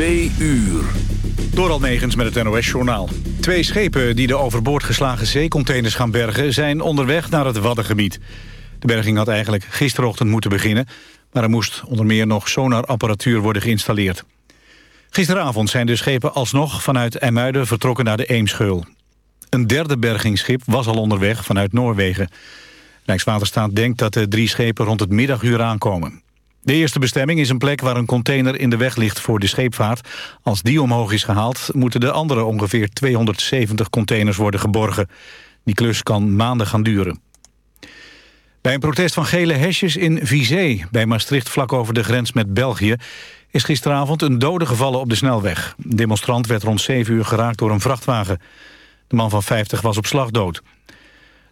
Twee uur. Door Almegens met het NOS-journaal. Twee schepen die de overboord geslagen zeecontainers gaan bergen... zijn onderweg naar het Waddengebied. De berging had eigenlijk gisterochtend moeten beginnen... maar er moest onder meer nog sonarapparatuur worden geïnstalleerd. Gisteravond zijn de schepen alsnog vanuit IJmuiden vertrokken naar de Eemscheul. Een derde bergingsschip was al onderweg vanuit Noorwegen. Rijkswaterstaat denkt dat de drie schepen rond het middaguur aankomen. De eerste bestemming is een plek waar een container in de weg ligt voor de scheepvaart. Als die omhoog is gehaald, moeten de andere ongeveer 270 containers worden geborgen. Die klus kan maanden gaan duren. Bij een protest van gele hesjes in Vizé, bij Maastricht vlak over de grens met België, is gisteravond een dode gevallen op de snelweg. Demonstrant werd rond 7 uur geraakt door een vrachtwagen. De man van 50 was op slag dood.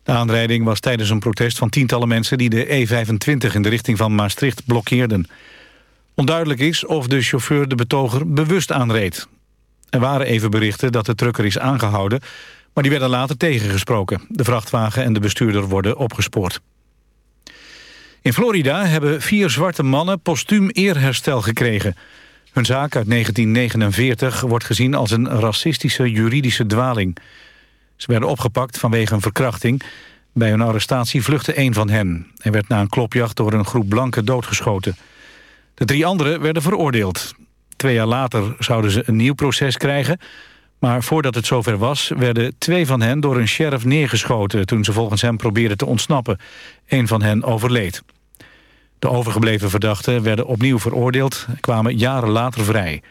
De aanrijding was tijdens een protest van tientallen mensen... die de E25 in de richting van Maastricht blokkeerden. Onduidelijk is of de chauffeur de betoger bewust aanreed. Er waren even berichten dat de trucker is aangehouden... maar die werden later tegengesproken. De vrachtwagen en de bestuurder worden opgespoord. In Florida hebben vier zwarte mannen postuum eerherstel gekregen. Hun zaak uit 1949 wordt gezien als een racistische juridische dwaling... Ze werden opgepakt vanwege een verkrachting. Bij hun arrestatie vluchtte een van hen. Hij werd na een klopjacht door een groep blanken doodgeschoten. De drie anderen werden veroordeeld. Twee jaar later zouden ze een nieuw proces krijgen... maar voordat het zover was, werden twee van hen door een sheriff neergeschoten... toen ze volgens hem probeerden te ontsnappen. Een van hen overleed. De overgebleven verdachten werden opnieuw veroordeeld... en kwamen jaren later vrij...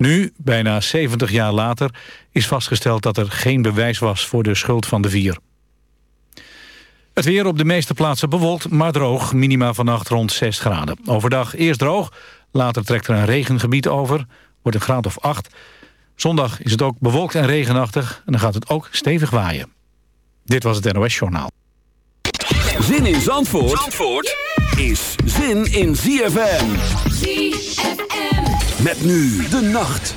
Nu, bijna 70 jaar later, is vastgesteld dat er geen bewijs was voor de schuld van de vier. Het weer op de meeste plaatsen bewolkt, maar droog. Minima vannacht rond 6 graden. Overdag eerst droog, later trekt er een regengebied over. Wordt een graad of 8. Zondag is het ook bewolkt en regenachtig. En dan gaat het ook stevig waaien. Dit was het NOS Journaal. Zin in Zandvoort, Zandvoort is zin in ZFM. ZFM. Met nu de nacht.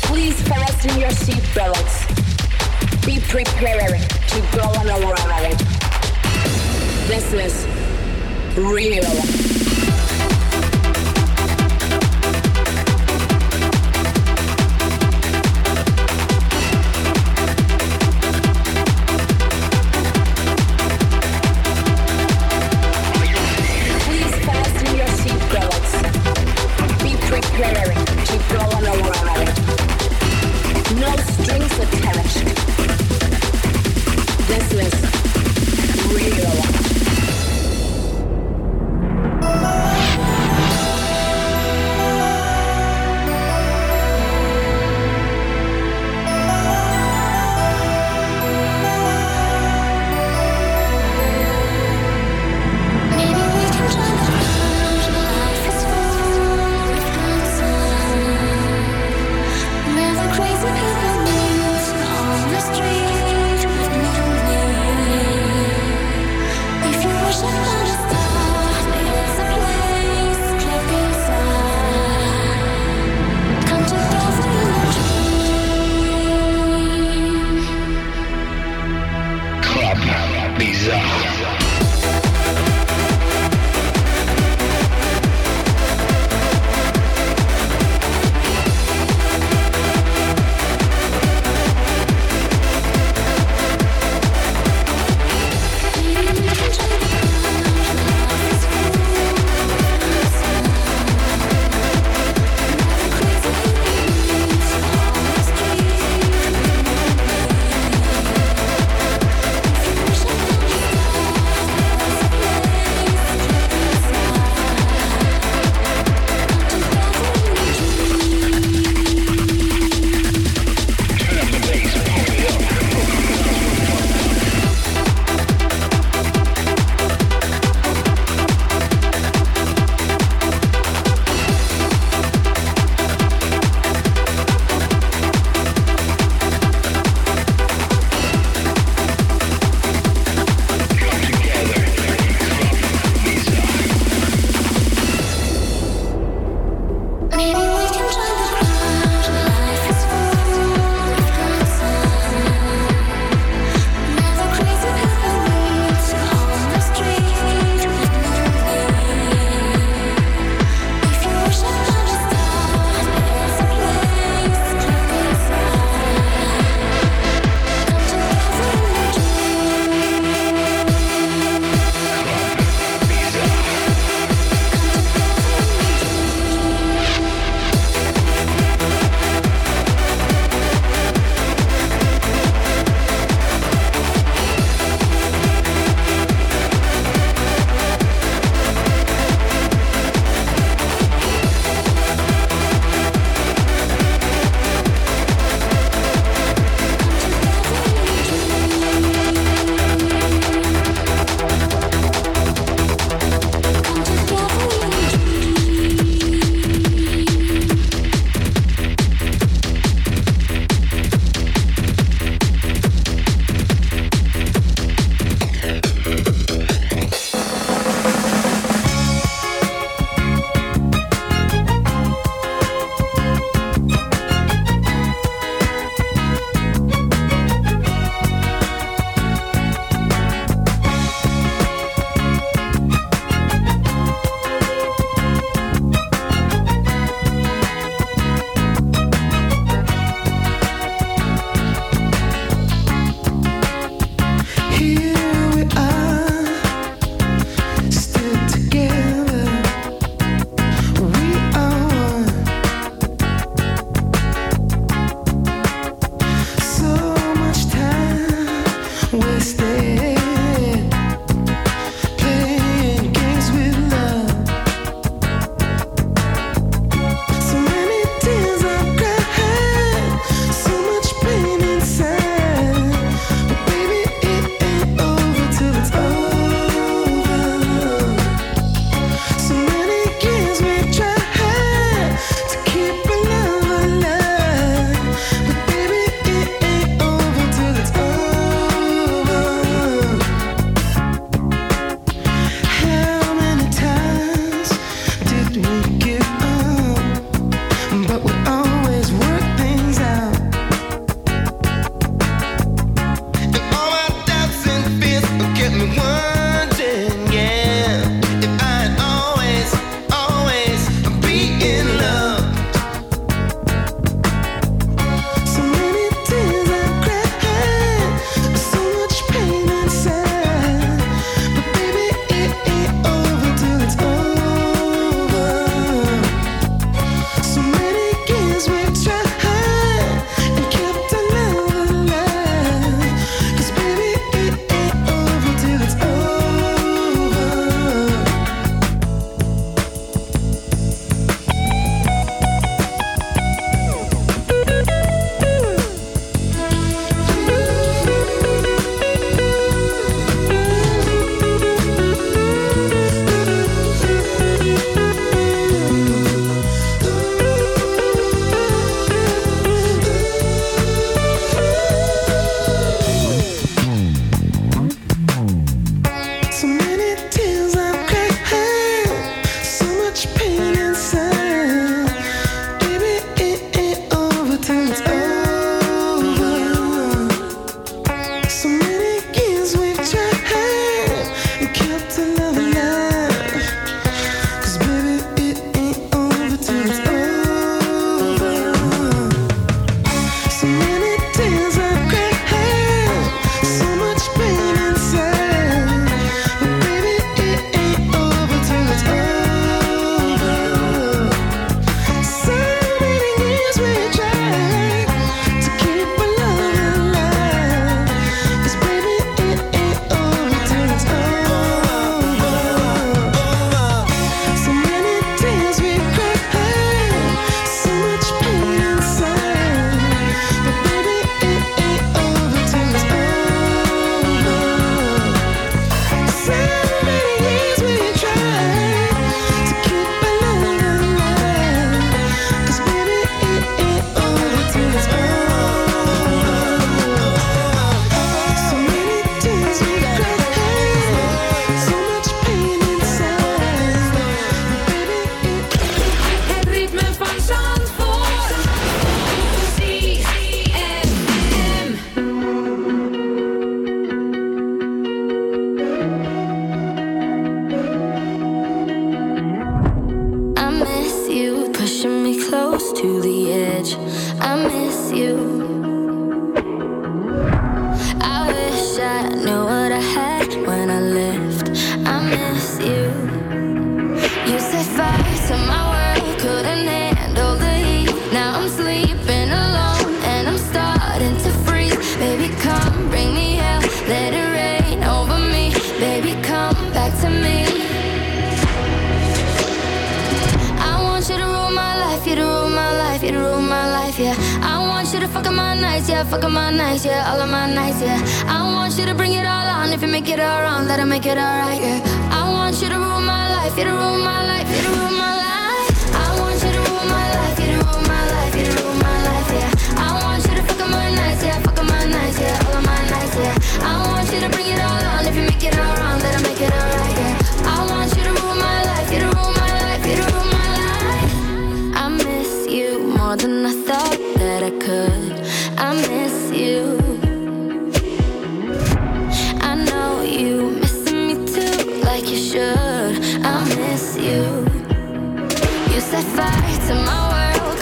Please fasten your seatbelts. Be prepared to go on a ride. This is real. strings of territory. This is real.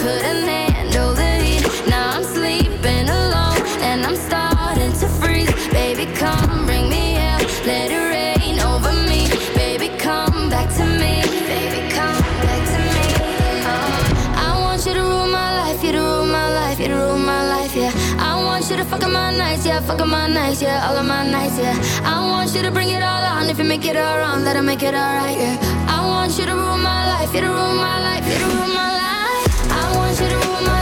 couldn't handle the heat. Now I'm sleeping alone and I'm starting to freeze. Baby, come bring me out. Let it rain over me. Baby, come back to me. Baby, come back to me. Uh, I want you to rule my life, you to rule my life, you to rule my life, yeah. I want you to my nights, yeah. Fuck up my nights, yeah. All of my nights, yeah. I want you to bring it all on. If you make it all wrong, that'll make it alright, yeah. I want you to rule my life, you to rule my life, you to rule my life to the woman.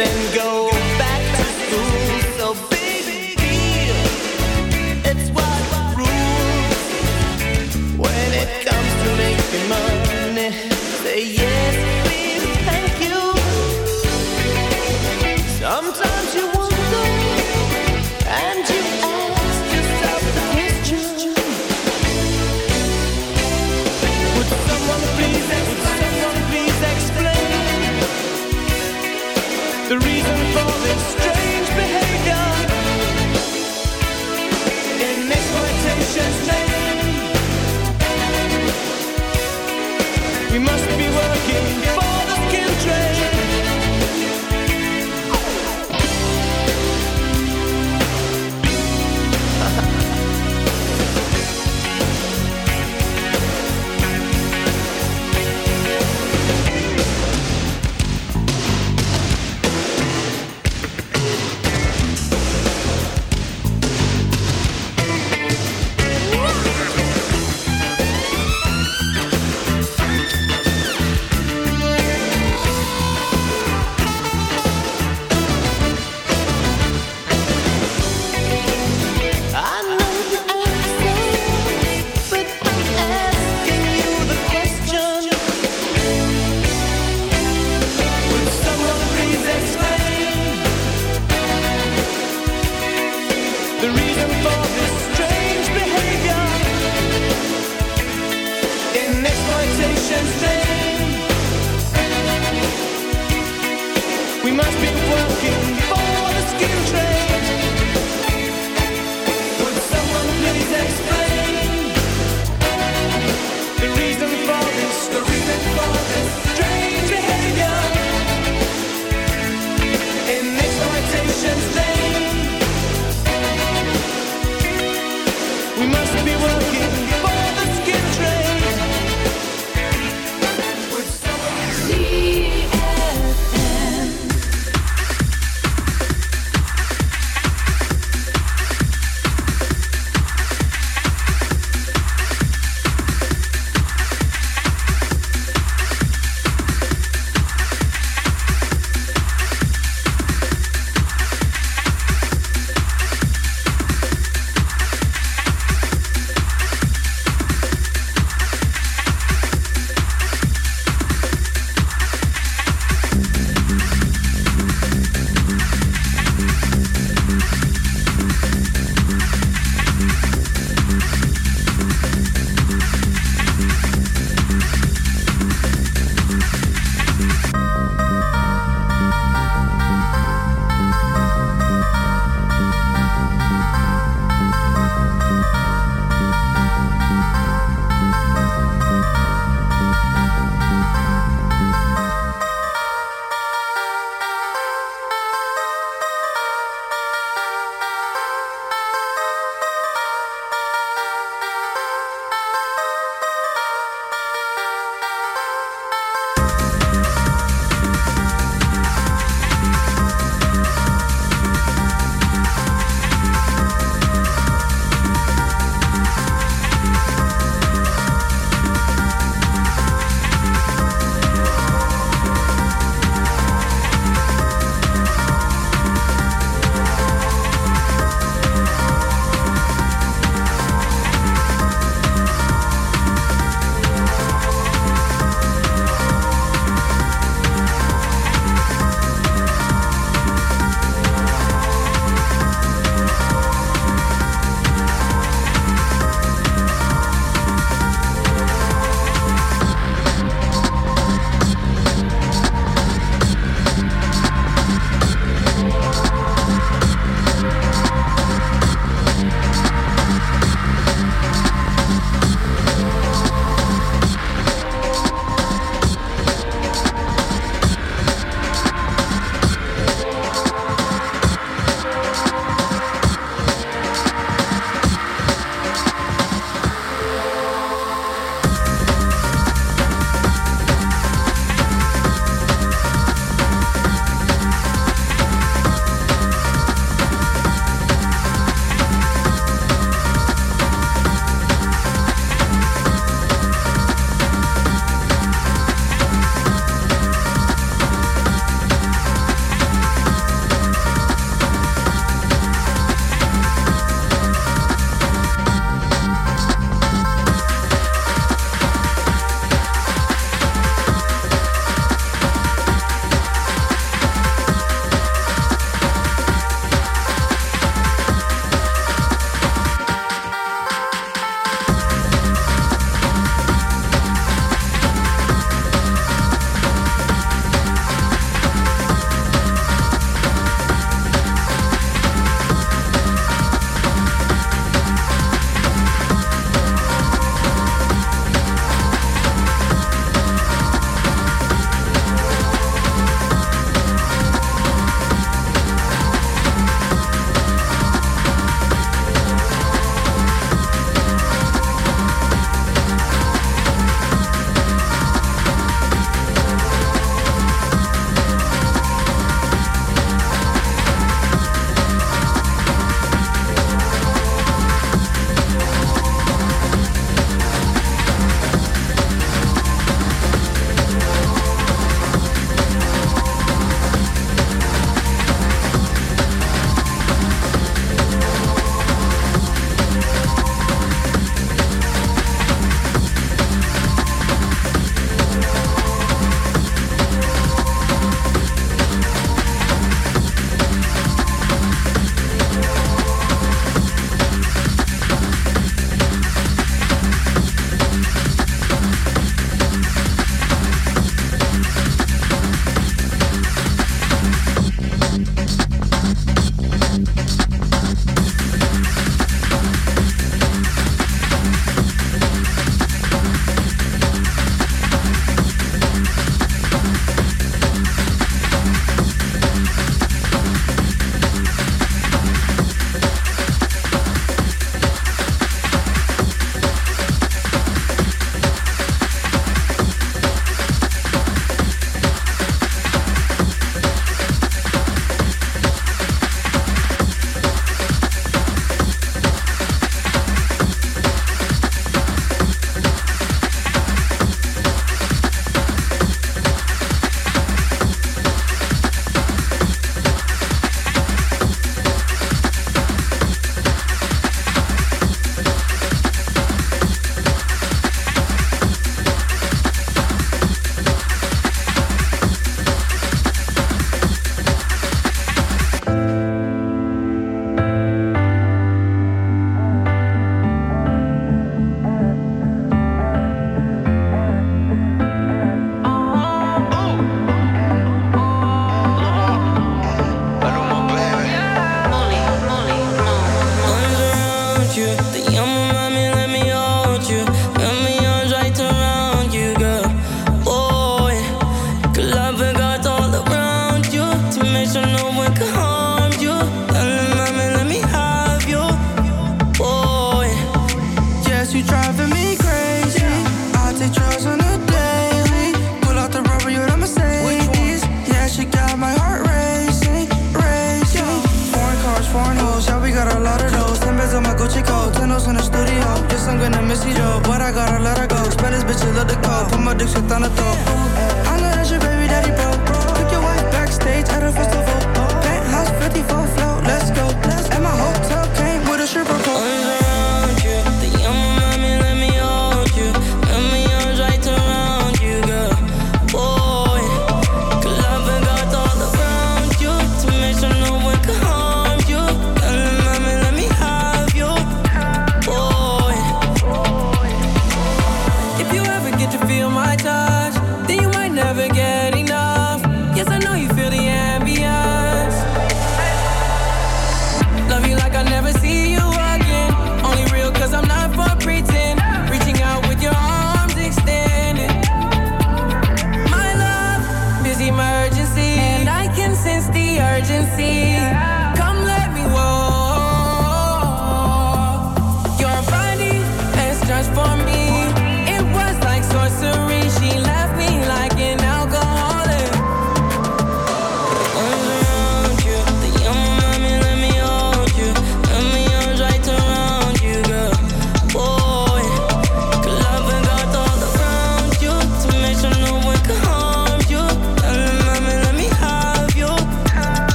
then go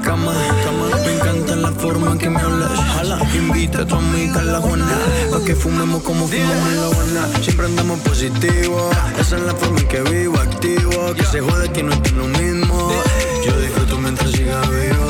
cama, cama. Me encanta la forma en que me hablas. Jala, invita a tu amiga a la Juana. Pa' que fumemos como fumamos en la Habana. Siempre andamos positivo. Esa es la forma en que vivo, activo. Que se jode que no estoy lo mismo. Yo dijo disfruto mientras siga vivo.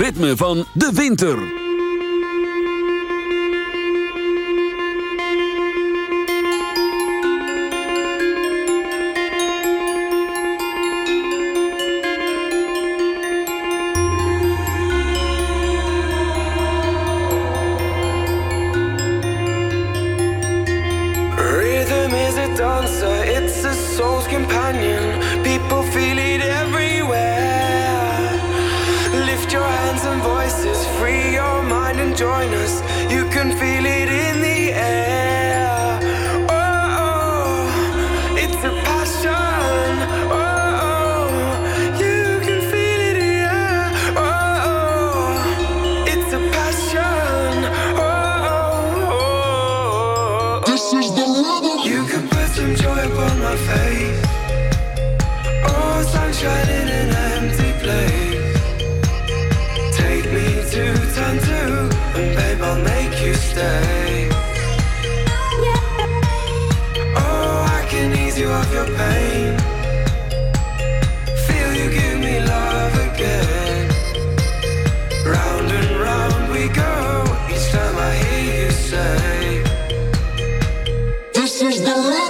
ritme van de winter. is the life.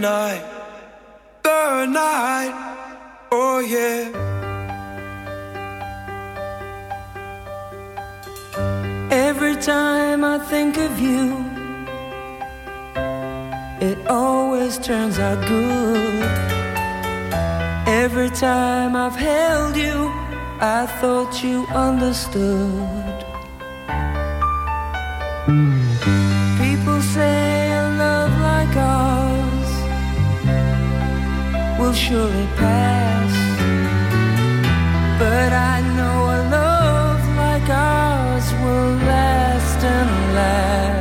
night, the night, oh yeah. Every time I think of you, it always turns out good. Every time I've held you, I thought you understood. will surely pass. But I know a love like ours will last and last.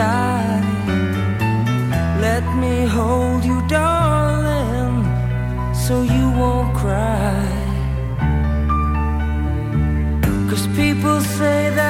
die. Let me hold you, darling, so you won't cry. Cause people say that.